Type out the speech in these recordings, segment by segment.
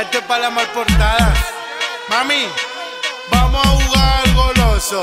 Este es para la mal portada. Mami, vamos a jugar goloso.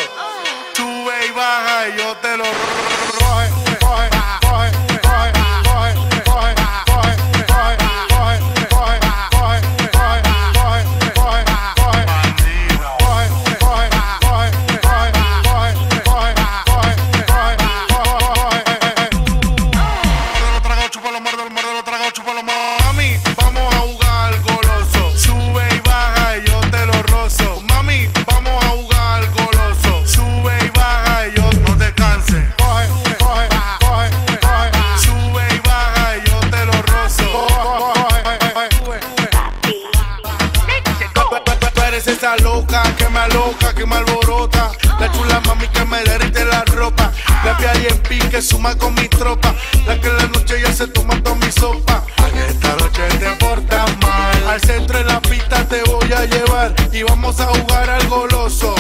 Con mi tropa. La que en la noche ya se toma toda mi sopa. Esta noche te portas mal. Al centro de la pista te voy a llevar. Y vamos a jugar al goloso.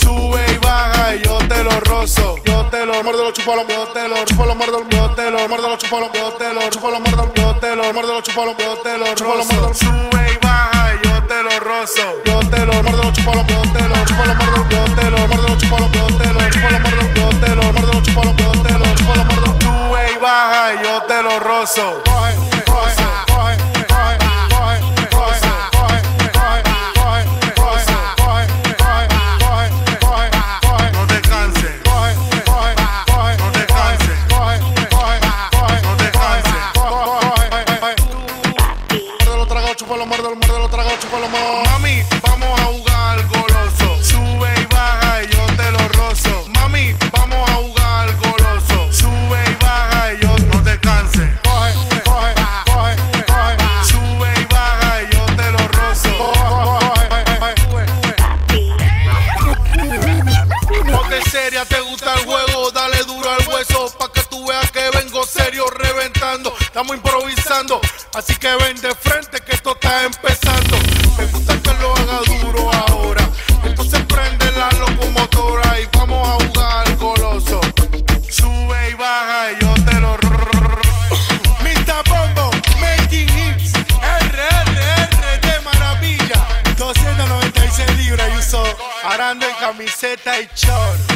Sube y baja y yo te lo rozo. Yo te lo muerdo, lo chupo, lo yo te lo chupo, lo muerdo, yo te lo muerdo, lo chupo, lo yo te lo chupo, lo muerdo, yo te lo muerdo, lo chupo, lo yo te lo chupo, lo muerdo. Sube y baja y yo te lo rozo. Coge, coge, coge, coge, coge, coge, coge, coge, coge, coge, coge, coge. No te canses. Coge, coge, coge. Coge, coge, coge. Coge, coge, coge. Muerde los tragos, chupa los muerde. Te gusta el juego, dale duro al hueso pa' que tú veas que vengo serio reventando. Estamos improvisando, así que ven de frente que esto está empezando. Me gusta que lo haga duro ahora. Entonces prende la locomotora y vamos a jugar goloso. Sube y baja y yo te lo Mr. Bombo, making hits. RRR de maravilla. 296 libras y uso arando en camiseta y short.